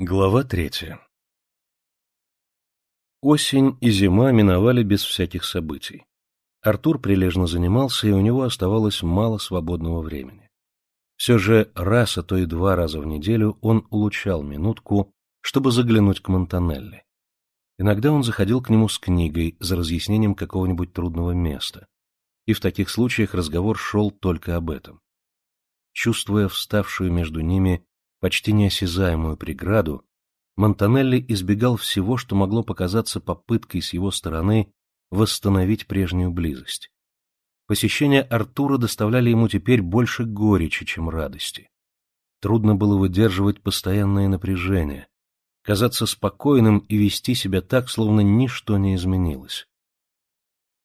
Глава третья Осень и зима миновали без всяких событий. Артур прилежно занимался, и у него оставалось мало свободного времени. Все же раз, а то и два раза в неделю он улучшал минутку, чтобы заглянуть к Монтанелли. Иногда он заходил к нему с книгой за разъяснением какого-нибудь трудного места, и в таких случаях разговор шел только об этом. Чувствуя вставшую между ними почти неосязаемую преграду, Монтанелли избегал всего, что могло показаться попыткой с его стороны восстановить прежнюю близость. Посещения Артура доставляли ему теперь больше горечи, чем радости. Трудно было выдерживать постоянное напряжение, казаться спокойным и вести себя так, словно ничто не изменилось.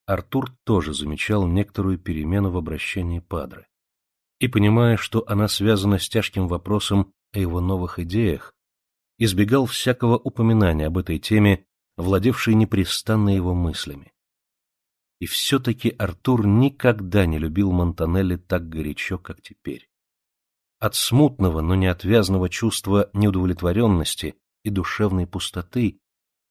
Артур тоже замечал некоторую перемену в обращении Падре. И, понимая, что она связана с тяжким вопросом о его новых идеях, избегал всякого упоминания об этой теме, владевшей непрестанно его мыслями. И все-таки Артур никогда не любил Монтанелли так горячо, как теперь. От смутного, но неотвязного чувства неудовлетворенности и душевной пустоты,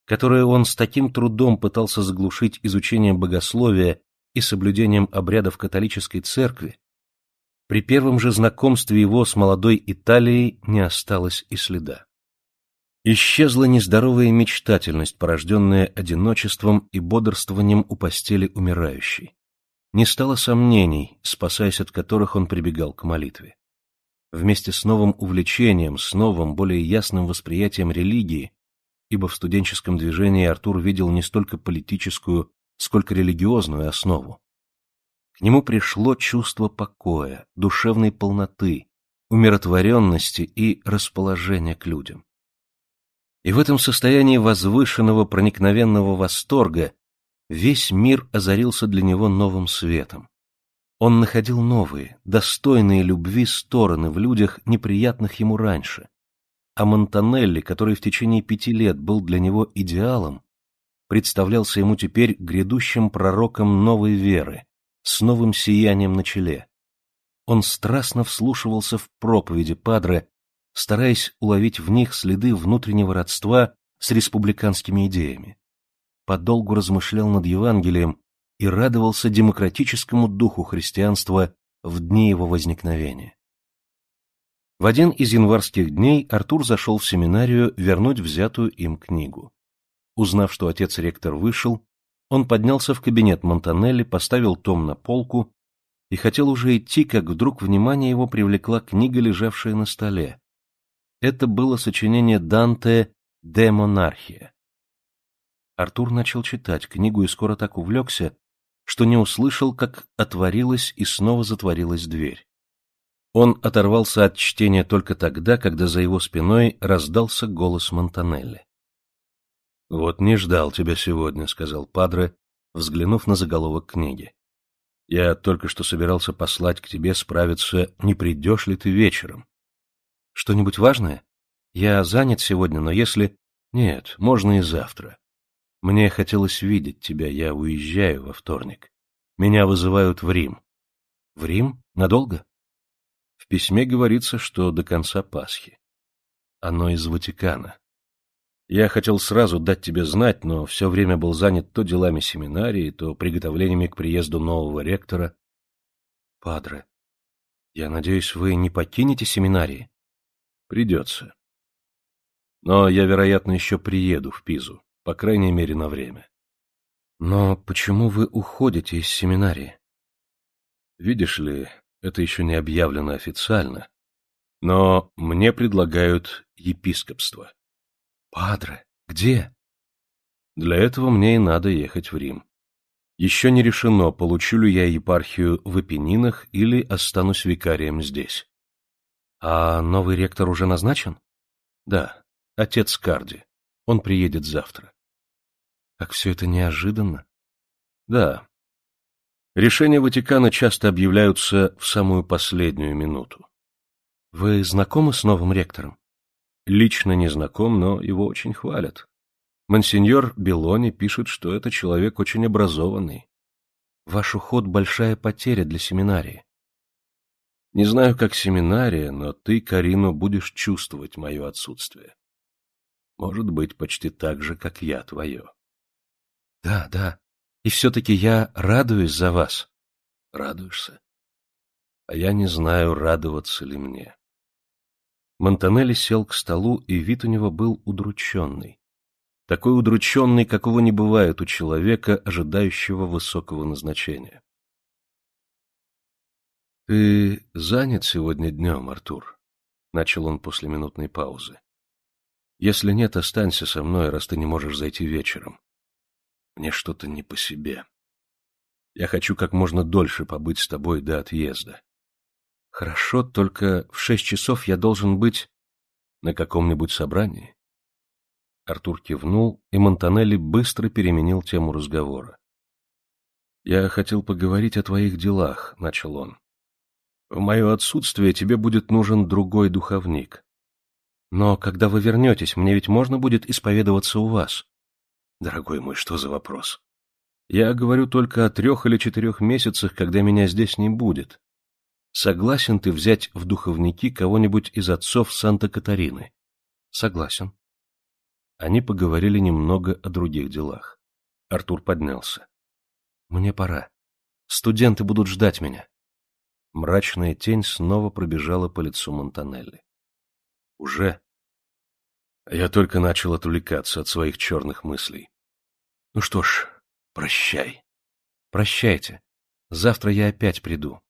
которое он с таким трудом пытался заглушить изучением богословия и соблюдением обрядов католической церкви, при первом же знакомстве его с молодой Италией не осталось и следа. Исчезла нездоровая мечтательность, порожденная одиночеством и бодрствованием у постели умирающей. Не стало сомнений, спасаясь от которых он прибегал к молитве. Вместе с новым увлечением, с новым, более ясным восприятием религии, ибо в студенческом движении Артур видел не столько политическую, сколько религиозную основу, к нему пришло чувство покоя, душевной полноты, умиротворенности и расположения к людям. И в этом состоянии возвышенного проникновенного восторга весь мир озарился для него новым светом. Он находил новые, достойные любви стороны в людях, неприятных ему раньше. А Монтанелли, который в течение пяти лет был для него идеалом, представлялся ему теперь грядущим пророком новой веры, с новым сиянием на челе. Он страстно вслушивался в проповеди Падре, стараясь уловить в них следы внутреннего родства с республиканскими идеями. Подолгу размышлял над Евангелием и радовался демократическому духу христианства в дни его возникновения. В один из январских дней Артур зашел в семинарию вернуть взятую им книгу. Узнав, что отец-ректор вышел, он поднялся в кабинет Монтанелли, поставил том на полку и хотел уже идти, как вдруг внимание его привлекла книга, лежавшая на столе. Это было сочинение Данте «Де монархия». Артур начал читать книгу и скоро так увлекся, что не услышал, как отворилась и снова затворилась дверь. Он оторвался от чтения только тогда, когда за его спиной раздался голос Монтанелли. — Вот не ждал тебя сегодня, — сказал Падре, взглянув на заголовок книги. — Я только что собирался послать к тебе справиться, не придешь ли ты вечером. — Что-нибудь важное? Я занят сегодня, но если... Нет, можно и завтра. Мне хотелось видеть тебя, я уезжаю во вторник. Меня вызывают в Рим. В Рим? Надолго? В письме говорится, что до конца Пасхи. Оно из Ватикана. Я хотел сразу дать тебе знать, но все время был занят то делами семинарии, то приготовлениями к приезду нового ректора. Падре, я надеюсь, вы не покинете семинарии? Придется. Но я, вероятно, еще приеду в Пизу, по крайней мере, на время. Но почему вы уходите из семинарии? Видишь ли, это еще не объявлено официально, но мне предлагают епископство. Падре, где? Для этого мне и надо ехать в Рим. Еще не решено, получу ли я епархию в Эпенинах или останусь викарием здесь. А новый ректор уже назначен? Да, отец Карди. Он приедет завтра. Как все это неожиданно. Да. Решения Ватикана часто объявляются в самую последнюю минуту. Вы знакомы с новым ректором? Лично не знаком, но его очень хвалят. Монсеньор Белони пишет, что это человек очень образованный. Ваш уход — большая потеря для семинарии. Не знаю, как семинария, но ты, Карину, будешь чувствовать мое отсутствие. Может быть, почти так же, как я твое. Да, да. И все-таки я радуюсь за вас. Радуешься? А я не знаю, радоваться ли мне. Монтанелли сел к столу, и вид у него был удрученный. Такой удрученный, какого не бывает у человека, ожидающего высокого назначения. — Ты занят сегодня днем, Артур? — начал он после минутной паузы. — Если нет, останься со мной, раз ты не можешь зайти вечером. Мне что-то не по себе. Я хочу как можно дольше побыть с тобой до отъезда. Хорошо, только в шесть часов я должен быть на каком-нибудь собрании. Артур кивнул, и Монтанелли быстро переменил тему разговора. «Я хотел поговорить о твоих делах», — начал он. «В мое отсутствие тебе будет нужен другой духовник. Но когда вы вернетесь, мне ведь можно будет исповедоваться у вас?» «Дорогой мой, что за вопрос? Я говорю только о трех или четырех месяцах, когда меня здесь не будет. Согласен ты взять в духовники кого-нибудь из отцов Санта-Катарины? Согласен. Они поговорили немного о других делах. Артур поднялся. Мне пора. Студенты будут ждать меня. Мрачная тень снова пробежала по лицу Монтанелли. Уже? Я только начал отвлекаться от своих черных мыслей. Ну что ж, прощай. Прощайте. Завтра я опять приду.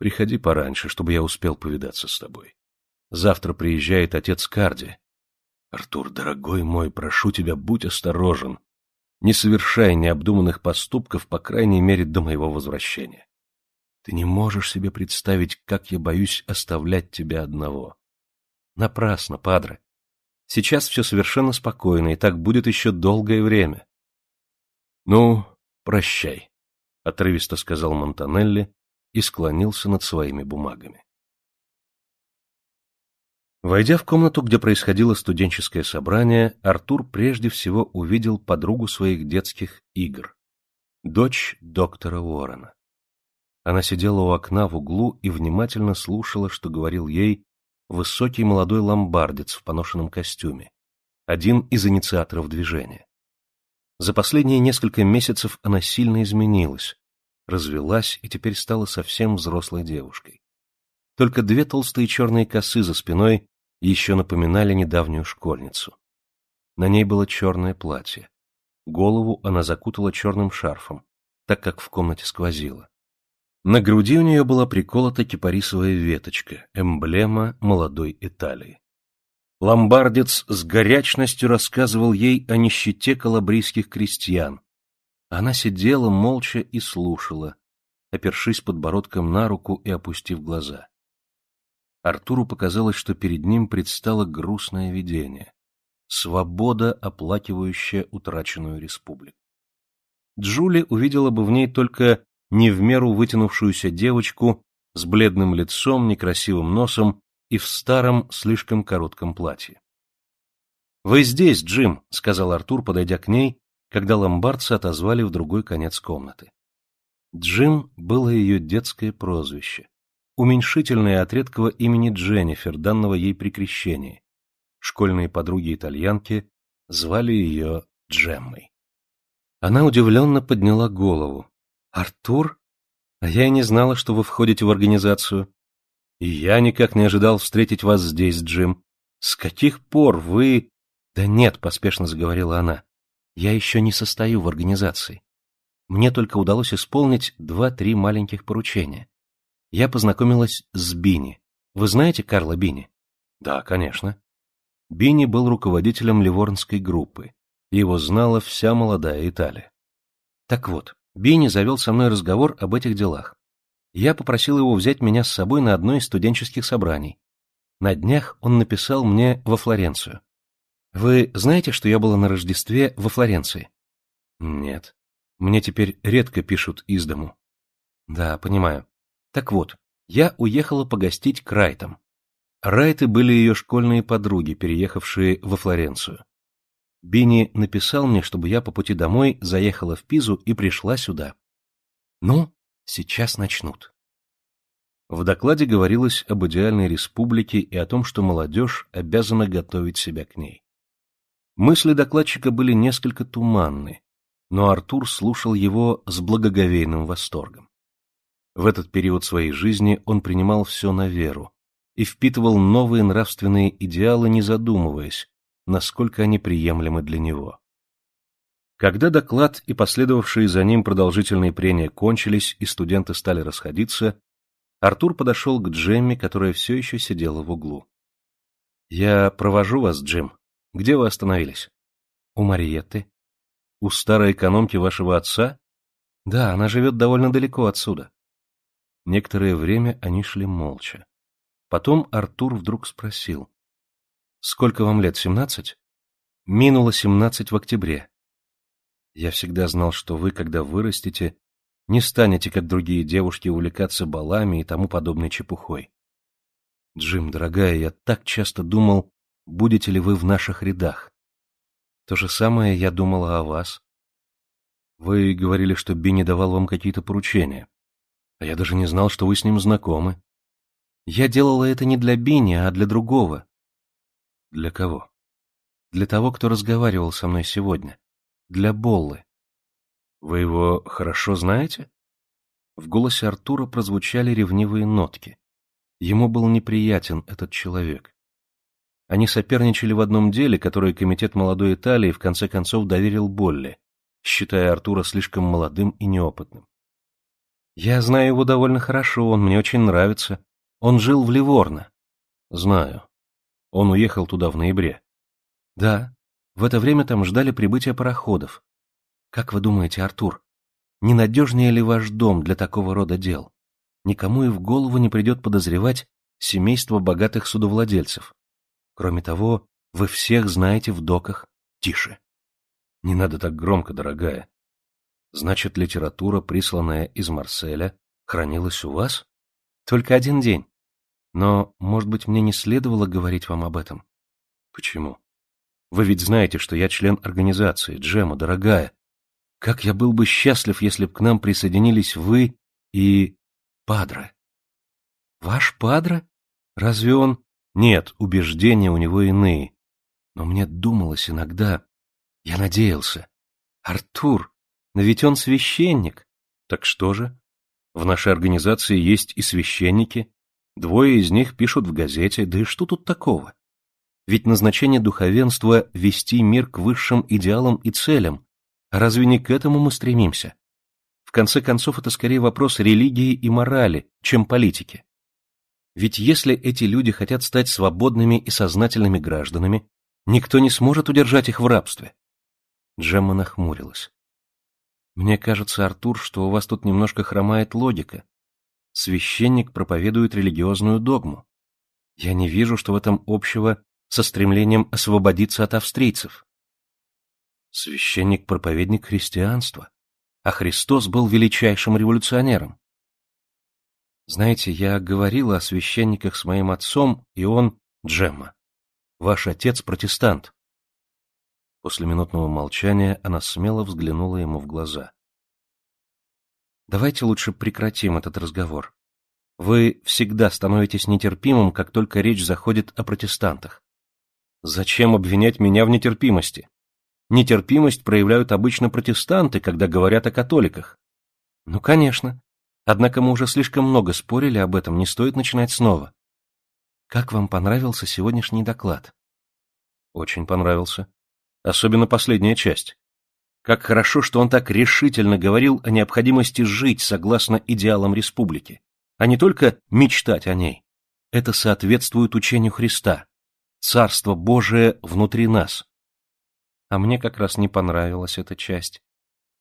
Приходи пораньше, чтобы я успел повидаться с тобой. Завтра приезжает отец Карди. Артур, дорогой мой, прошу тебя, будь осторожен. Не совершай необдуманных поступков, по крайней мере, до моего возвращения. Ты не можешь себе представить, как я боюсь оставлять тебя одного. Напрасно, падре. Сейчас все совершенно спокойно, и так будет еще долгое время. — Ну, прощай, — отрывисто сказал Монтанелли, и склонился над своими бумагами. Войдя в комнату, где происходило студенческое собрание, Артур прежде всего увидел подругу своих детских игр, дочь доктора Уоррена. Она сидела у окна в углу и внимательно слушала, что говорил ей высокий молодой ломбардец в поношенном костюме, один из инициаторов движения. За последние несколько месяцев она сильно изменилась, развелась и теперь стала совсем взрослой девушкой. Только две толстые черные косы за спиной еще напоминали недавнюю школьницу. На ней было черное платье. Голову она закутала черным шарфом, так как в комнате сквозило. На груди у нее была приколота кипарисовая веточка, эмблема молодой Италии. Ломбардец с горячностью рассказывал ей о нищете калабрийских крестьян, она сидела молча и слушала, опершись подбородком на руку и опустив глаза. Артуру показалось, что перед ним предстало грустное видение — свобода, оплакивающая утраченную республику. Джули увидела бы в ней только не в меру вытянувшуюся девочку с бледным лицом, некрасивым носом и в старом, слишком коротком платье. — Вы здесь, Джим, — сказал Артур, подойдя к ней когда ломбардца отозвали в другой конец комнаты. Джим было ее детское прозвище, уменьшительное от редкого имени Дженнифер, данного ей при крещении. Школьные подруги-итальянки звали ее Джеммой. Она удивленно подняла голову. «Артур? А я и не знала, что вы входите в организацию. И я никак не ожидал встретить вас здесь, Джим. С каких пор вы...» «Да нет», — поспешно заговорила она. Я еще не состою в организации. Мне только удалось исполнить два-три маленьких поручения. Я познакомилась с Бини. Вы знаете Карла Бини? Да, конечно. Бини был руководителем Ливорнской группы. Его знала вся молодая Италия. Так вот, Бини завел со мной разговор об этих делах. Я попросил его взять меня с собой на одно из студенческих собраний. На днях он написал мне во Флоренцию. Вы знаете, что я была на Рождестве во Флоренции? Нет. Мне теперь редко пишут из дому. Да, понимаю. Так вот, я уехала погостить к Райтам. Райты были ее школьные подруги, переехавшие во Флоренцию. Бини написал мне, чтобы я по пути домой заехала в Пизу и пришла сюда. Ну, сейчас начнут. В докладе говорилось об идеальной республике и о том, что молодежь обязана готовить себя к ней. Мысли докладчика были несколько туманны, но Артур слушал его с благоговейным восторгом. В этот период своей жизни он принимал все на веру и впитывал новые нравственные идеалы, не задумываясь, насколько они приемлемы для него. Когда доклад и последовавшие за ним продолжительные прения кончились и студенты стали расходиться, Артур подошел к Джемме, которая все еще сидела в углу. — Я провожу вас, Джим. Где вы остановились? — У Мариетты. — У старой экономки вашего отца? — Да, она живет довольно далеко отсюда. Некоторое время они шли молча. Потом Артур вдруг спросил. — Сколько вам лет, семнадцать? — Минуло семнадцать в октябре. Я всегда знал, что вы, когда вырастете, не станете, как другие девушки, увлекаться балами и тому подобной чепухой. Джим, дорогая, я так часто думал, будете ли вы в наших рядах. То же самое я думала о вас. Вы говорили, что Бинни давал вам какие-то поручения. А я даже не знал, что вы с ним знакомы. Я делала это не для Бинни, а для другого. Для кого? Для того, кто разговаривал со мной сегодня для Боллы. Вы его хорошо знаете? В голосе Артура прозвучали ревнивые нотки. Ему был неприятен этот человек. Они соперничали в одном деле, которое комитет молодой Италии в конце концов доверил Болле, считая Артура слишком молодым и неопытным. «Я знаю его довольно хорошо, он мне очень нравится. Он жил в Ливорно». «Знаю. Он уехал туда в ноябре». «Да. В это время там ждали прибытия пароходов. Как вы думаете, Артур, ненадежнее ли ваш дом для такого рода дел? Никому и в голову не придет подозревать семейство богатых судовладельцев. Кроме того, вы всех знаете в доках. Тише. Не надо так громко, дорогая. Значит, литература, присланная из Марселя, хранилась у вас? Только один день. Но, может быть, мне не следовало говорить вам об этом? Почему? Вы ведь знаете, что я член организации, Джема, дорогая. Как я был бы счастлив, если б к нам присоединились вы и... Падре. Ваш Падре? Разве он... Нет, убеждения у него иные. Но мне думалось иногда... Я надеялся. Артур, но ведь он священник. Так что же? В нашей организации есть и священники. Двое из них пишут в газете, да и что тут такого? Ведь назначение духовенства — вести мир к высшим идеалам и целям. Разве не к этому мы стремимся? В конце концов, это скорее вопрос религии и морали, чем политики. Ведь если эти люди хотят стать свободными и сознательными гражданами, никто не сможет удержать их в рабстве. Джемма нахмурилась. Мне кажется, Артур, что у вас тут немножко хромает логика. Священник проповедует религиозную догму. Я не вижу, что в этом общего со стремлением освободиться от австрийцев. Священник-проповедник христианства, а Христос был величайшим революционером. Знаете, я говорила о священниках с моим отцом, и он — Джемма. Ваш отец — протестант. После минутного молчания она смело взглянула ему в глаза. Давайте лучше прекратим этот разговор. Вы всегда становитесь нетерпимым, как только речь заходит о протестантах. Зачем обвинять меня в нетерпимости? Нетерпимость проявляют обычно протестанты, когда говорят о католиках. Ну, конечно. Однако мы уже слишком много спорили об этом, не стоит начинать снова. Как вам понравился сегодняшний доклад? Очень понравился. Особенно последняя часть. Как хорошо, что он так решительно говорил о необходимости жить согласно идеалам республики, а не только мечтать о ней. Это соответствует учению Христа. Царство Божие внутри нас. А мне как раз не понравилась эта часть.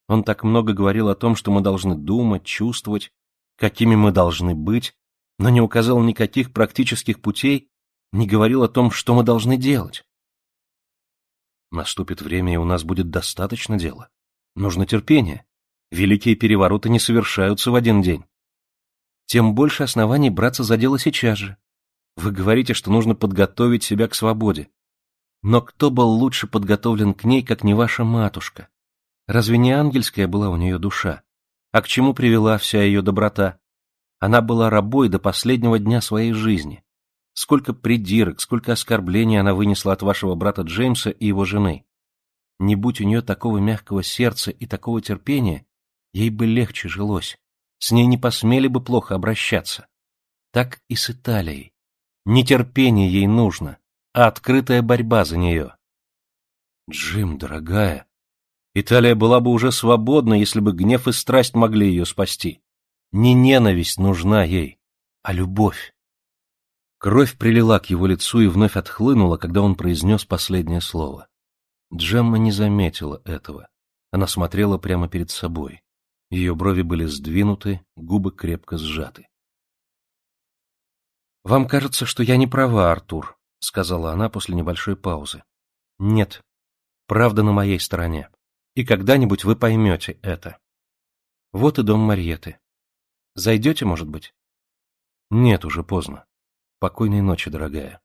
Он так много говорил о том, что мы должны думать, чувствовать, какими мы должны быть, но не указал никаких практических путей, не говорил о том, что мы должны делать. Наступит время, и у нас будет достаточно дела. Нужно терпение. Великие перевороты не совершаются в один день. Тем больше оснований браться за дело сейчас же. Вы говорите, что нужно подготовить себя к свободе. Но кто был лучше подготовлен к ней, как не ваша матушка? Разве не ангельская была у нее душа? А к чему привела вся ее доброта? Она была рабой до последнего дня своей жизни. Сколько придирок, сколько оскорблений она вынесла от вашего брата Джеймса и его жены. Не будь у нее такого мягкого сердца и такого терпения, ей бы легче жилось, с ней не посмели бы плохо обращаться. Так и с Италией. Не терпение ей нужно, а открытая борьба за нее. Джим, дорогая, Италия была бы уже свободна, если бы гнев и страсть могли ее спасти. Не ненависть нужна ей, а любовь. Кровь прилила к его лицу и вновь отхлынула, когда он произнес последнее слово. Джемма не заметила этого. Она смотрела прямо перед собой. Ее брови были сдвинуты, губы крепко сжаты. «Вам кажется, что я не права, Артур», — сказала она после небольшой паузы. «Нет, правда на моей стороне. И когда-нибудь вы поймете это. Вот и дом Марьеты. Зайдете, может быть?» «Нет, уже поздно. Покойной ночи, дорогая».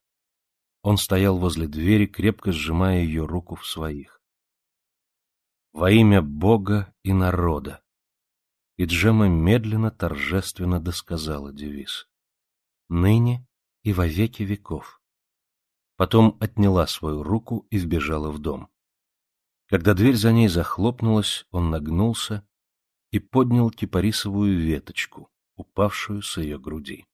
Он стоял возле двери, крепко сжимая ее руку в своих. «Во имя Бога и народа», и Джема медленно, торжественно досказала девиз. «Ныне и во веки веков». Потом отняла свою руку и вбежала в дом. Когда дверь за ней захлопнулась, он нагнулся и поднял кипарисовую веточку, упавшую с ее груди.